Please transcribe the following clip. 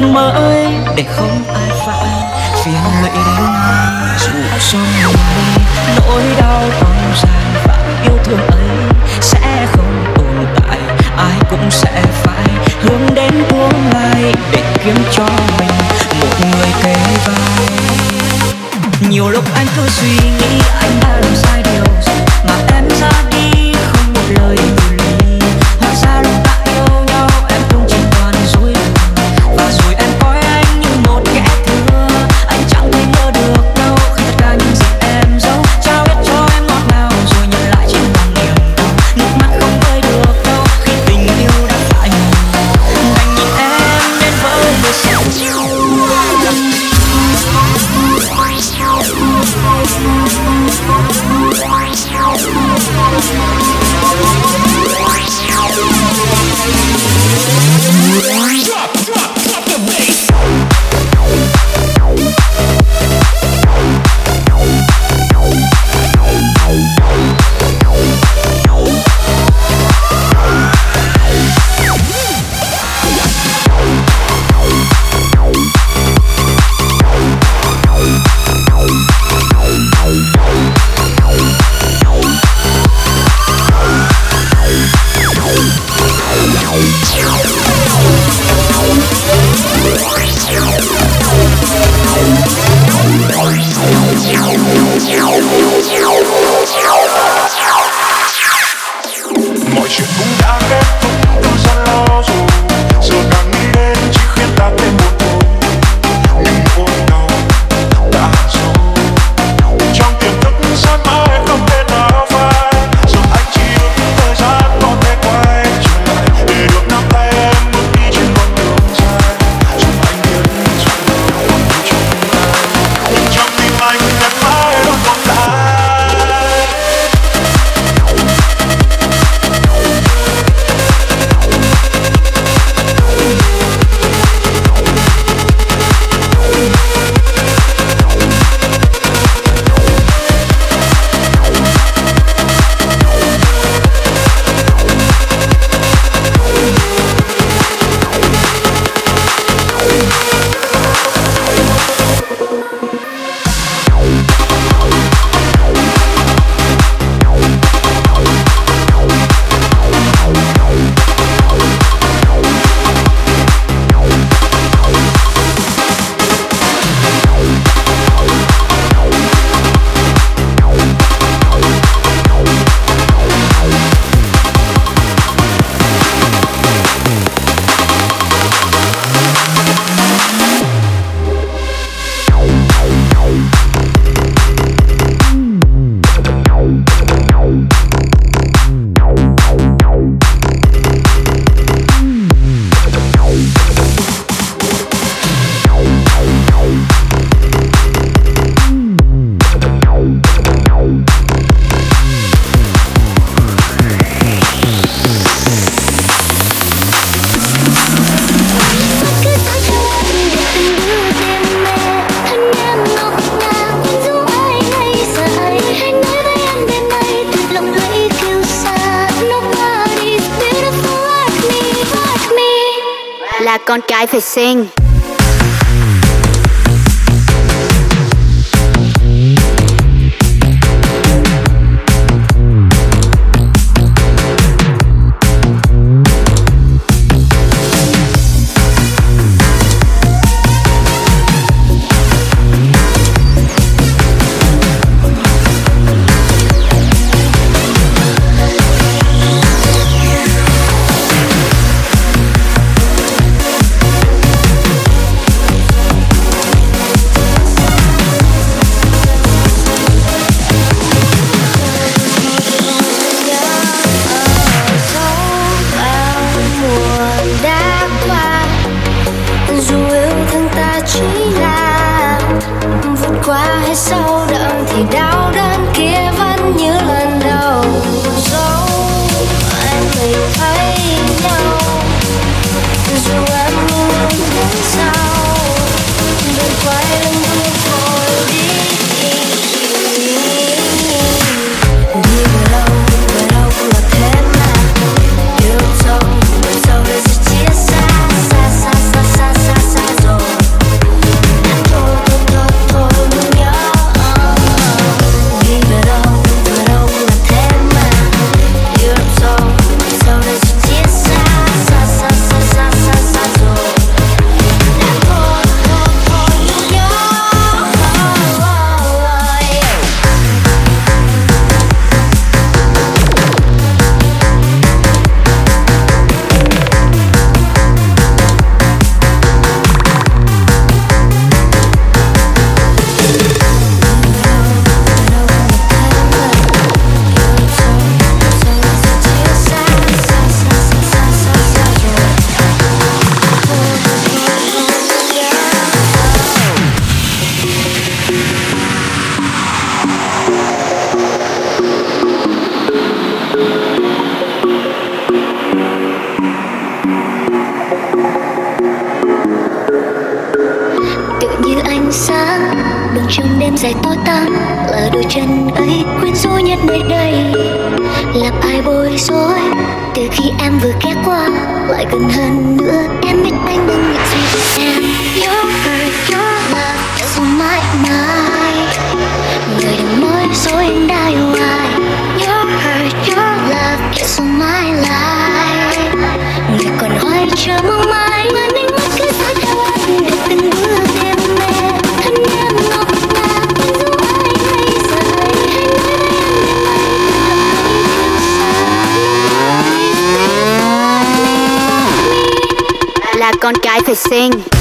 hạnh phúc me là con cái con cái